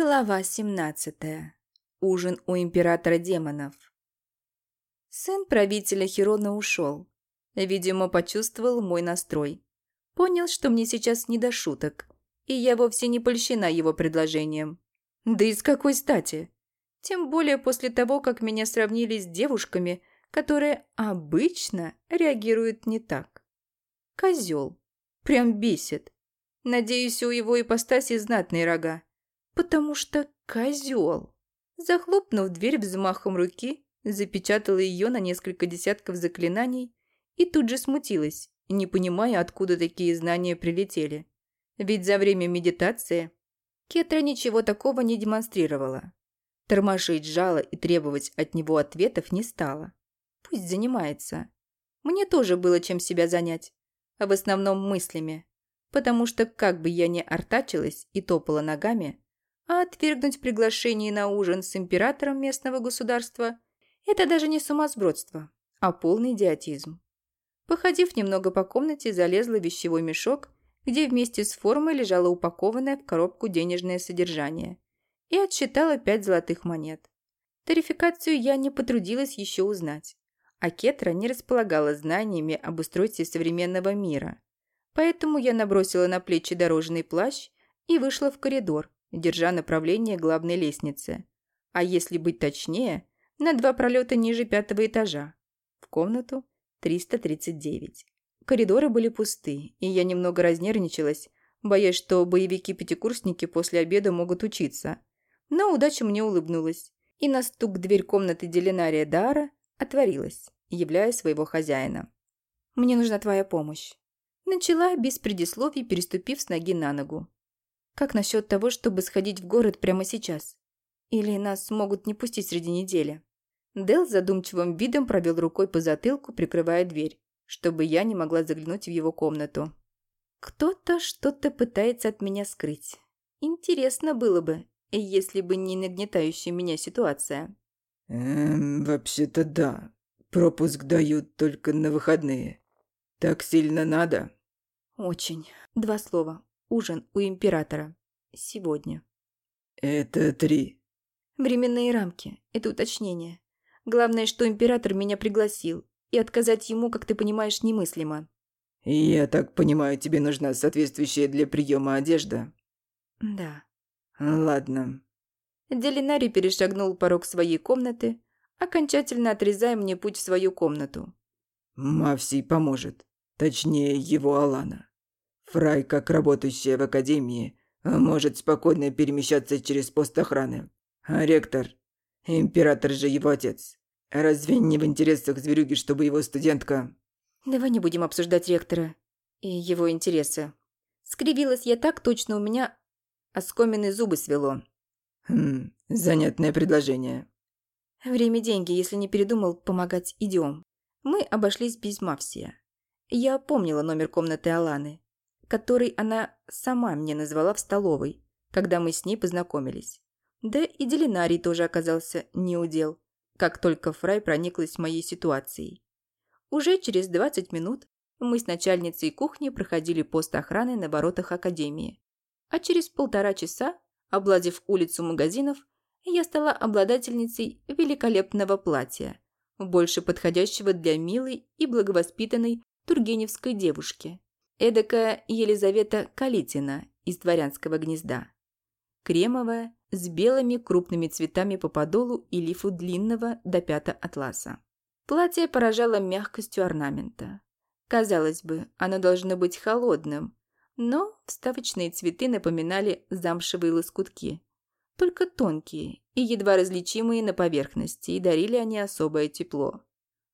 Глава 17. Ужин у императора демонов. Сын правителя Хирона ушел. Видимо, почувствовал мой настрой. Понял, что мне сейчас не до шуток, и я вовсе не польщена его предложением. Да и с какой стати? Тем более после того, как меня сравнили с девушками, которые обычно реагируют не так. Козел. Прям бесит. Надеюсь, у его ипостаси знатные рога потому что козел. Захлопнув дверь взмахом руки, запечатала ее на несколько десятков заклинаний и тут же смутилась, не понимая, откуда такие знания прилетели. Ведь за время медитации Кетра ничего такого не демонстрировала. Тормошить жало и требовать от него ответов не стала. Пусть занимается. Мне тоже было чем себя занять, а в основном мыслями. Потому что как бы я ни артачилась и топала ногами, а отвергнуть приглашение на ужин с императором местного государства – это даже не сумасбродство, а полный идиотизм. Походив немного по комнате, залезла в вещевой мешок, где вместе с формой лежало упакованное в коробку денежное содержание, и отсчитала пять золотых монет. Тарификацию я не потрудилась еще узнать, а Кетра не располагала знаниями об устройстве современного мира. Поэтому я набросила на плечи дорожный плащ и вышла в коридор, держа направление главной лестницы. А если быть точнее, на два пролета ниже пятого этажа. В комнату 339. Коридоры были пусты, и я немного разнервничалась, боясь, что боевики-пятикурсники после обеда могут учиться. Но удача мне улыбнулась, и на стук дверь комнаты Делинария Дара отворилась, являя своего хозяина. «Мне нужна твоя помощь». Начала без предисловий, переступив с ноги на ногу. Как насчет того, чтобы сходить в город прямо сейчас? Или нас могут не пустить среди недели?» Дел задумчивым видом провел рукой по затылку, прикрывая дверь, чтобы я не могла заглянуть в его комнату. «Кто-то что-то пытается от меня скрыть. Интересно было бы, если бы не нагнетающая меня ситуация». «Эм, вообще-то да. Пропуск дают только на выходные. Так сильно надо?» «Очень. Два слова. Ужин у императора. Сегодня. Это три. Временные рамки. Это уточнение. Главное, что император меня пригласил. И отказать ему, как ты понимаешь, немыслимо. Я так понимаю, тебе нужна соответствующая для приема одежда? Да. Ладно. Делинари перешагнул порог своей комнаты, окончательно отрезая мне путь в свою комнату. Мавсий поможет. Точнее, его Алана. Фрай, как работающая в академии, может спокойно перемещаться через пост охраны. А ректор? Император же его отец. Разве не в интересах зверюги, чтобы его студентка... Давай не будем обсуждать ректора и его интересы. Скривилась я так, точно у меня оскоменные зубы свело. Хм, занятное предложение. Время – деньги, если не передумал помогать, идем. Мы обошлись без Мавсия. Я помнила номер комнаты Аланы который она сама мне назвала в столовой, когда мы с ней познакомились. Да и Делинарий тоже оказался неудел, как только Фрай прониклась моей ситуацией. Уже через 20 минут мы с начальницей кухни проходили пост охраны на воротах академии. А через полтора часа, обладив улицу магазинов, я стала обладательницей великолепного платья, больше подходящего для милой и благовоспитанной тургеневской девушки. Эдакая Елизавета Калитина из дворянского гнезда. Кремовая, с белыми крупными цветами по подолу и лифу длинного до пята атласа. Платье поражало мягкостью орнамента. Казалось бы, оно должно быть холодным, но вставочные цветы напоминали замшевые лоскутки. Только тонкие и едва различимые на поверхности, и дарили они особое тепло.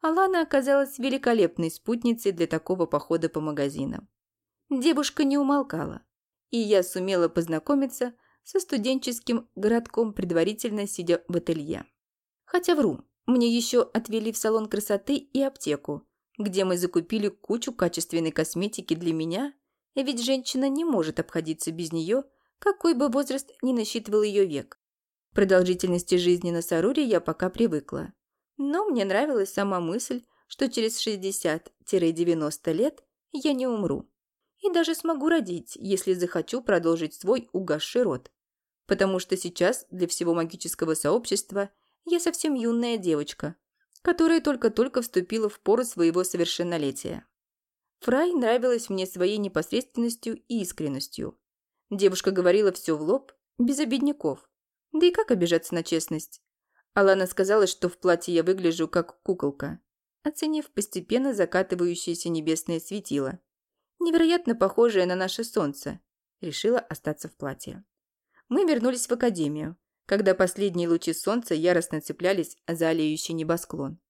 Алана оказалась великолепной спутницей для такого похода по магазинам. Девушка не умолкала, и я сумела познакомиться со студенческим городком, предварительно сидя в ателье. Хотя вру, мне еще отвели в салон красоты и аптеку, где мы закупили кучу качественной косметики для меня, ведь женщина не может обходиться без нее, какой бы возраст ни насчитывал ее век. продолжительности жизни на Саруре я пока привыкла. Но мне нравилась сама мысль, что через 60-90 лет я не умру. И даже смогу родить, если захочу продолжить свой угасший род. потому что сейчас для всего магического сообщества я совсем юная девочка, которая только-только вступила в пору своего совершеннолетия. Фрай нравилась мне своей непосредственностью и искренностью. Девушка говорила все в лоб, без обидников. Да и как обижаться на честность? Алана сказала, что в платье я выгляжу как куколка, оценив постепенно закатывающееся небесное светило. Невероятно похожее на наше солнце. Решила остаться в платье. Мы вернулись в академию, когда последние лучи солнца яростно цеплялись за олеющий небосклон.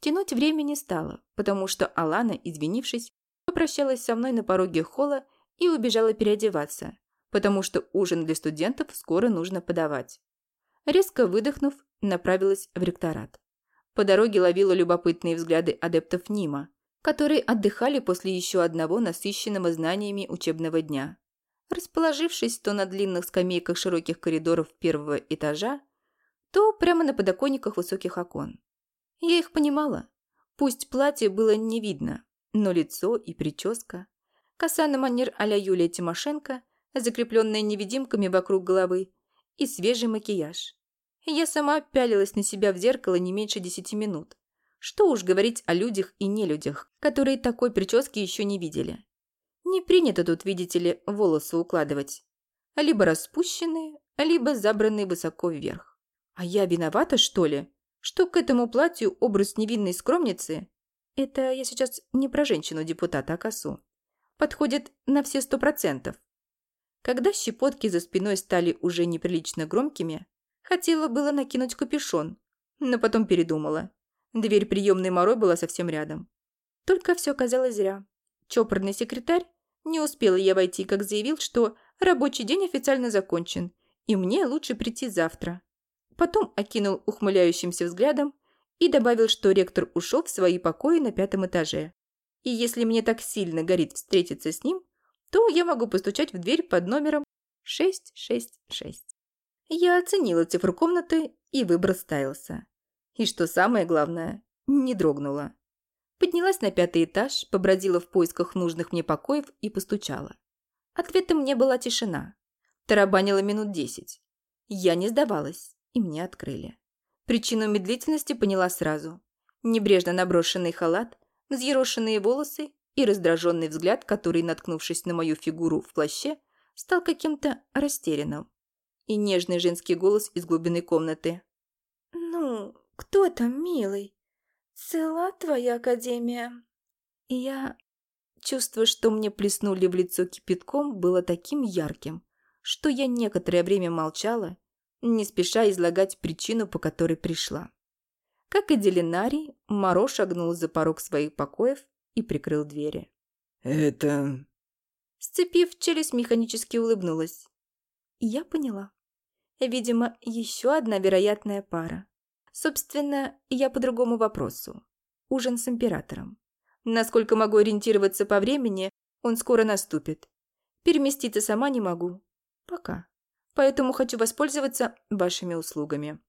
Тянуть время не стало, потому что Алана, извинившись, попрощалась со мной на пороге холла и убежала переодеваться, потому что ужин для студентов скоро нужно подавать. Резко выдохнув, направилась в ректорат. По дороге ловила любопытные взгляды адептов Нима, которые отдыхали после еще одного насыщенного знаниями учебного дня. Расположившись то на длинных скамейках широких коридоров первого этажа, то прямо на подоконниках высоких окон. Я их понимала. Пусть платье было не видно, но лицо и прическа, коса на манер а-ля Юлия Тимошенко, закрепленная невидимками вокруг головы, и свежий макияж. Я сама пялилась на себя в зеркало не меньше десяти минут. Что уж говорить о людях и нелюдях, которые такой прически еще не видели. Не принято тут, видите ли, волосы укладывать. Либо распущенные, либо забранные высоко вверх. А я виновата, что ли, что к этому платью образ невинной скромницы это я сейчас не про женщину-депутата, а косу. Подходит на все сто процентов. Когда щепотки за спиной стали уже неприлично громкими, хотела было накинуть капюшон, но потом передумала. Дверь приемной Моро была совсем рядом. Только все казалось зря. Чопорный секретарь не успела я войти, как заявил, что рабочий день официально закончен, и мне лучше прийти завтра. Потом окинул ухмыляющимся взглядом и добавил, что ректор ушел в свои покои на пятом этаже. И если мне так сильно горит встретиться с ним, то я могу постучать в дверь под номером 666. Я оценила цифру комнаты, и выбор ставился. И что самое главное, не дрогнула. Поднялась на пятый этаж, побродила в поисках нужных мне покоев и постучала. Ответом мне была тишина. Тарабанила минут десять. Я не сдавалась, и мне открыли. Причину медлительности поняла сразу. Небрежно наброшенный халат, взъерошенные волосы и раздраженный взгляд, который, наткнувшись на мою фигуру в плаще, стал каким-то растерянным. И нежный женский голос из глубины комнаты. «Ну, кто там, милый? Цела твоя академия?» Я, чувство, что мне плеснули в лицо кипятком, было таким ярким, что я некоторое время молчала не спеша излагать причину, по которой пришла. Как и Делинарий, Моро шагнул за порог своих покоев и прикрыл двери. «Это...» Сцепив челюсть, механически улыбнулась. Я поняла. Видимо, еще одна вероятная пара. Собственно, я по другому вопросу. Ужин с императором. Насколько могу ориентироваться по времени, он скоро наступит. Переместиться сама не могу. Пока поэтому хочу воспользоваться вашими услугами».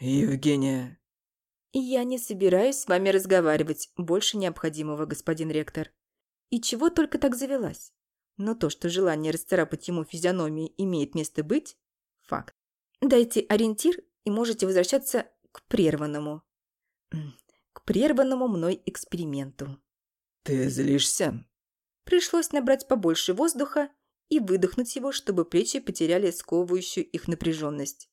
«Евгения...» «Я не собираюсь с вами разговаривать больше необходимого, господин ректор. И чего только так завелась. Но то, что желание расцарапать ему физиономии имеет место быть – факт. Дайте ориентир и можете возвращаться к прерванному. К прерванному мной эксперименту». «Ты злишься?» Пришлось набрать побольше воздуха и выдохнуть его, чтобы плечи потеряли сковывающую их напряженность.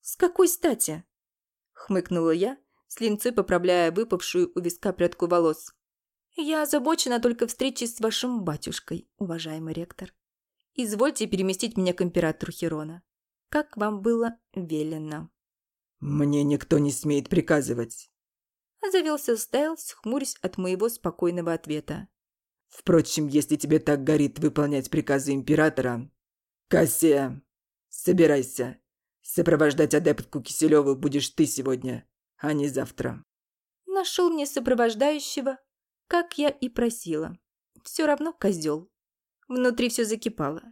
«С какой стати?» – хмыкнула я, с линцой поправляя выпавшую у виска прядку волос. «Я озабочена только встречей с вашим батюшкой, уважаемый ректор. Извольте переместить меня к императору Херона, как вам было велено». «Мне никто не смеет приказывать», – завелся Стайлс, хмурясь от моего спокойного ответа. Впрочем, если тебе так горит выполнять приказы императора... Кассия, собирайся. Сопровождать адептку Киселеву будешь ты сегодня, а не завтра. Нашел мне сопровождающего, как я и просила. Все равно козел. Внутри все закипало.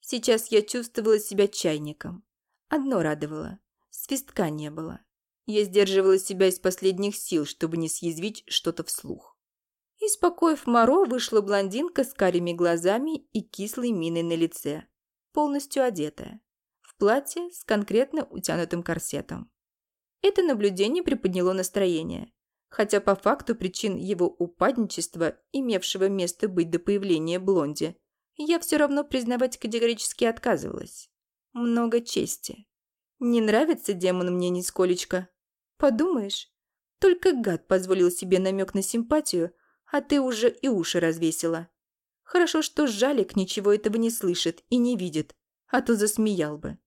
Сейчас я чувствовала себя чайником. Одно радовало. Свистка не было. Я сдерживала себя из последних сил, чтобы не съязвить что-то вслух. Испокоив Моро, вышла блондинка с карими глазами и кислой миной на лице, полностью одетая. В платье с конкретно утянутым корсетом. Это наблюдение приподняло настроение, хотя по факту причин его упадничества, имевшего место быть до появления Блонди, я все равно признавать категорически отказывалась. Много чести. Не нравится демон мне нисколечко. Подумаешь, только гад позволил себе намек на симпатию, а ты уже и уши развесила. Хорошо, что Жалик ничего этого не слышит и не видит, а то засмеял бы.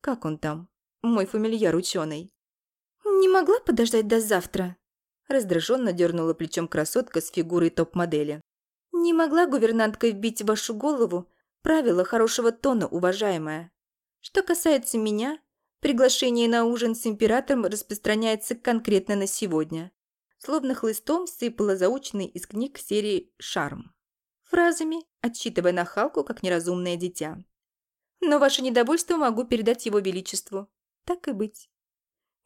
Как он там, мой фамильяр ученый? «Не могла подождать до завтра?» Раздраженно дернула плечом красотка с фигурой топ-модели. «Не могла гувернантка вбить в вашу голову правила хорошего тона, уважаемая. Что касается меня, приглашение на ужин с императором распространяется конкретно на сегодня. Словно хлыстом сыпала заученный из книг серии «Шарм». Фразами, отчитывая нахалку, как неразумное дитя. Но ваше недовольство могу передать его величеству. Так и быть.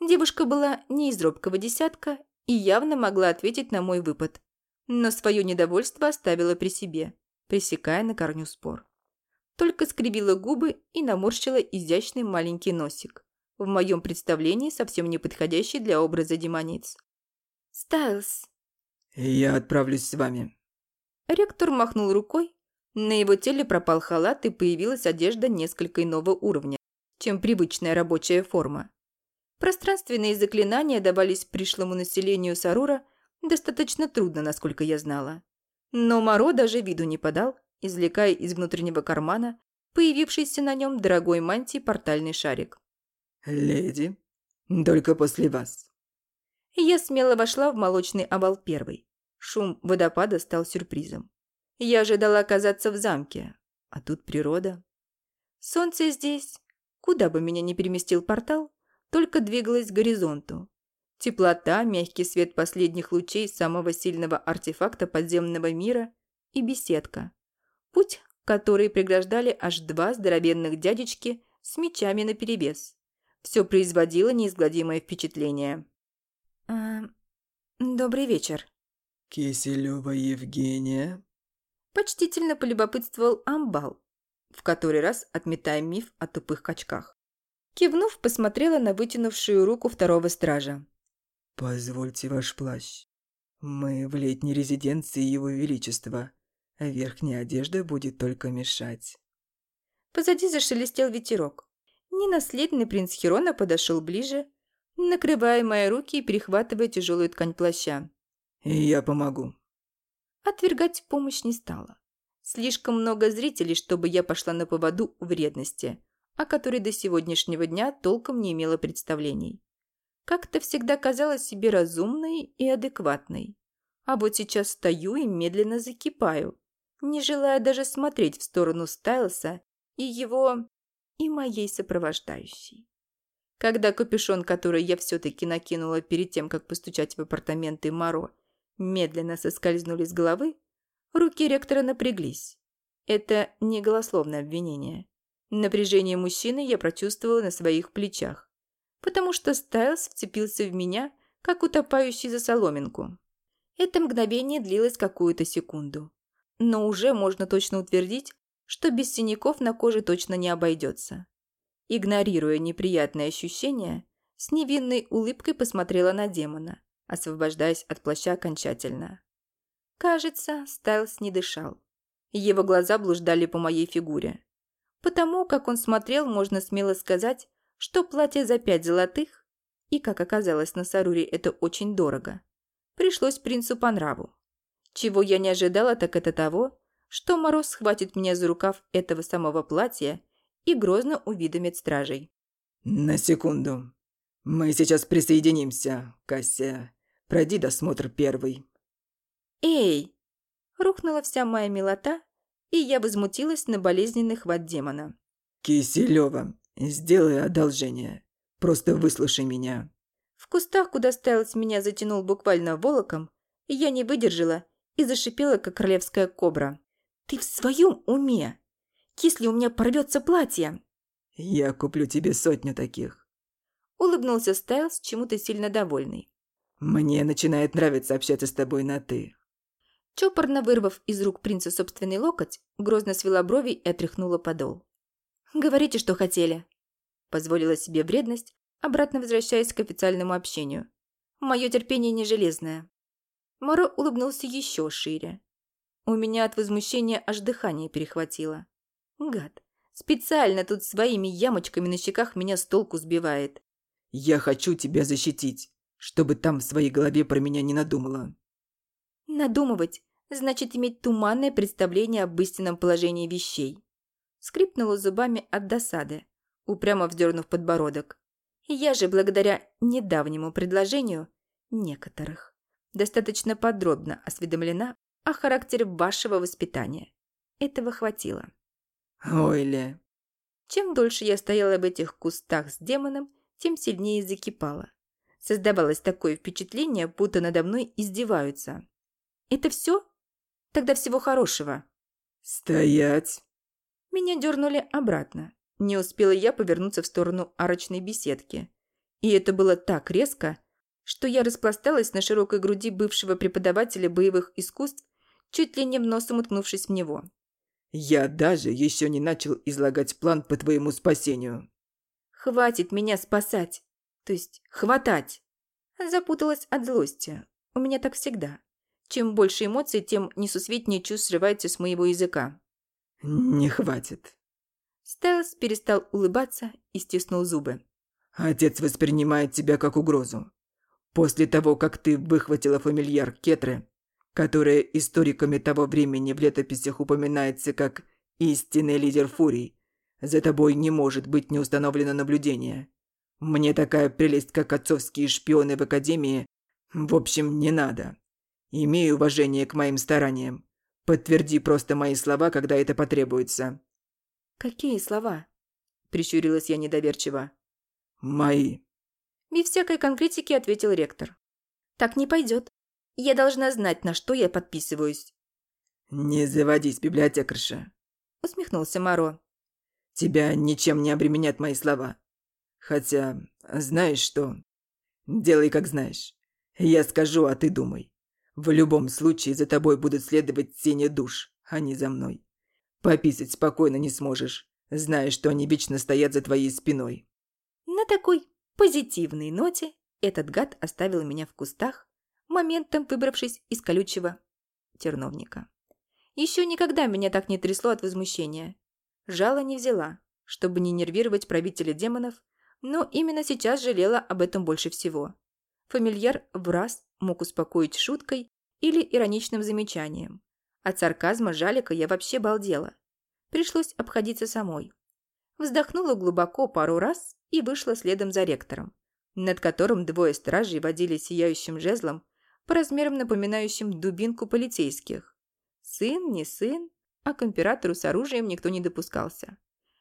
Девушка была не из робкого десятка и явно могла ответить на мой выпад. Но свое недовольство оставила при себе, пресекая на корню спор. Только скривила губы и наморщила изящный маленький носик. В моем представлении совсем не подходящий для образа демониц. «Стайлз». «Я отправлюсь с вами». Ректор махнул рукой. На его теле пропал халат и появилась одежда несколько иного уровня, чем привычная рабочая форма. Пространственные заклинания давались пришлому населению Сарура достаточно трудно, насколько я знала. Но Моро даже виду не подал, извлекая из внутреннего кармана появившийся на нем дорогой мантии портальный шарик. «Леди, только после вас». Я смело вошла в молочный овал первый. Шум водопада стал сюрпризом. Я ожидала оказаться в замке, а тут природа. Солнце здесь, куда бы меня ни переместил портал, только двигалась к горизонту. Теплота, мягкий свет последних лучей самого сильного артефакта подземного мира и беседка. Путь, который преграждали аж два здоровенных дядечки с мечами наперевес. Все производило неизгладимое впечатление. «А, добрый вечер». «Киселева Евгения?» Почтительно полюбопытствовал Амбал, в который раз отметая миф о тупых качках. Кивнув, посмотрела на вытянувшую руку второго стража. «Позвольте ваш плащ. Мы в летней резиденции Его Величества. Верхняя одежда будет только мешать». Позади зашелестел ветерок. Ненаследный принц Херона подошел ближе, накрывая мои руки и перехватывая тяжелую ткань плаща. «Я помогу». Отвергать помощь не стала. Слишком много зрителей, чтобы я пошла на поводу вредности о которой до сегодняшнего дня толком не имела представлений. Как-то всегда казалась себе разумной и адекватной. А вот сейчас стою и медленно закипаю, не желая даже смотреть в сторону Стайлса и его... и моей сопровождающей. Когда капюшон, который я все-таки накинула перед тем, как постучать в апартаменты Маро, медленно соскользнули с головы, руки ректора напряглись. Это не голословное обвинение. Напряжение мужчины я прочувствовала на своих плечах, потому что Стайлз вцепился в меня, как утопающий за соломинку. Это мгновение длилось какую-то секунду. Но уже можно точно утвердить, что без синяков на коже точно не обойдется. Игнорируя неприятные ощущения, с невинной улыбкой посмотрела на демона, освобождаясь от плаща окончательно. Кажется, Стайлс не дышал. Его глаза блуждали по моей фигуре. Потому как он смотрел, можно смело сказать, что платье за пять золотых, и, как оказалось на Саруре, это очень дорого, пришлось принцу по нраву. Чего я не ожидала, так это того, что Мороз схватит меня за рукав этого самого платья и грозно увидомит стражей. «На секунду. Мы сейчас присоединимся, Кася. Пройди досмотр первый». «Эй!» Рухнула вся моя милота, и я возмутилась на болезненный хват демона. «Киселёва, сделай одолжение. Просто выслушай меня». В кустах, куда Стайлс меня затянул буквально волоком, я не выдержала и зашипела, как королевская кобра. «Ты в своем уме? Если у меня порвется платье?» «Я куплю тебе сотню таких». Улыбнулся Стайлс, чему-то сильно довольный. «Мне начинает нравиться общаться с тобой на «ты». Чопорно вырвав из рук принца собственный локоть, грозно свела брови и отряхнула подол. «Говорите, что хотели». позволила себе вредность, обратно возвращаясь к официальному общению. Мое терпение не железное. Моро улыбнулся еще шире. У меня от возмущения аж дыхание перехватило. Гад. Специально тут своими ямочками на щеках меня с толку сбивает. «Я хочу тебя защитить, чтобы там в своей голове про меня не надумала». Надумывать значит иметь туманное представление об истинном положении вещей. Скрипнула зубами от досады, упрямо вдернув подбородок. Я же, благодаря недавнему предложению некоторых, достаточно подробно осведомлена о характере вашего воспитания. Этого хватило. Ой, Чем дольше я стояла в этих кустах с демоном, тем сильнее закипала. Создавалось такое впечатление, будто надо мной издеваются. «Это все? Тогда всего хорошего». «Стоять!» Меня дернули обратно. Не успела я повернуться в сторону арочной беседки. И это было так резко, что я распласталась на широкой груди бывшего преподавателя боевых искусств, чуть ли не в носом уткнувшись в него. Я даже еще не начал излагать план по твоему спасению. Хватит меня спасать. То есть хватать. Запуталась от злости. У меня так всегда. Чем больше эмоций, тем несусветнее чувств срывается с моего языка. Не хватит. Стайлс перестал улыбаться и стиснул зубы. Отец воспринимает тебя как угрозу. После того, как ты выхватила фамильяр Кетры, которая историками того времени в летописях упоминается как «истинный лидер фурий». За тобой не может быть не установлено наблюдение. Мне такая прелесть, как отцовские шпионы в Академии, в общем, не надо. Имей уважение к моим стараниям. Подтверди просто мои слова, когда это потребуется». «Какие слова?» – прищурилась я недоверчиво. «Мои». Без всякой конкретики ответил ректор. «Так не пойдет. Я должна знать, на что я подписываюсь». «Не заводись, библиотекарша», — усмехнулся Моро. «Тебя ничем не обременят мои слова. Хотя, знаешь что? Делай, как знаешь. Я скажу, а ты думай. В любом случае за тобой будут следовать тени душ, а не за мной. Пописать спокойно не сможешь, зная, что они вечно стоят за твоей спиной». На такой позитивной ноте этот гад оставил меня в кустах, моментом выбравшись из колючего терновника. Еще никогда меня так не трясло от возмущения. Жало не взяла, чтобы не нервировать правителя демонов, но именно сейчас жалела об этом больше всего. Фамильяр в раз мог успокоить шуткой или ироничным замечанием. От сарказма Жалика я вообще балдела. Пришлось обходиться самой. Вздохнула глубоко пару раз и вышла следом за ректором, над которым двое стражей водили сияющим жезлом по размерам напоминающим дубинку полицейских. Сын, не сын, а к императору с оружием никто не допускался.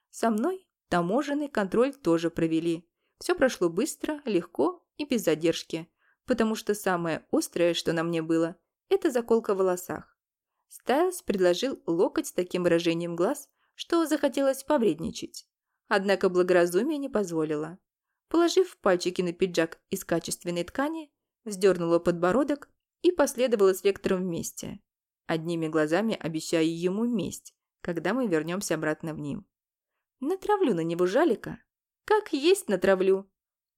Со мной таможенный контроль тоже провели. Все прошло быстро, легко и без задержки, потому что самое острое, что на мне было, это заколка в волосах. Стайлс предложил локоть с таким выражением глаз, что захотелось повредничать. Однако благоразумие не позволило. Положив пальчики на пиджак из качественной ткани, вздернула подбородок и последовала с лектором вместе, одними глазами обещая ему месть, когда мы вернемся обратно в ним. Натравлю на него жалика, как есть натравлю,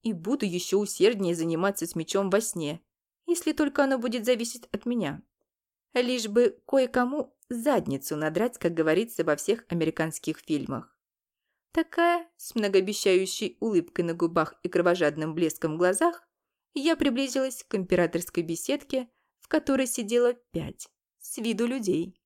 и буду еще усерднее заниматься с мечом во сне, если только оно будет зависеть от меня. Лишь бы кое-кому задницу надрать, как говорится во всех американских фильмах. Такая, с многообещающей улыбкой на губах и кровожадным блеском в глазах, я приблизилась к императорской беседке, в которой сидело пять с виду людей.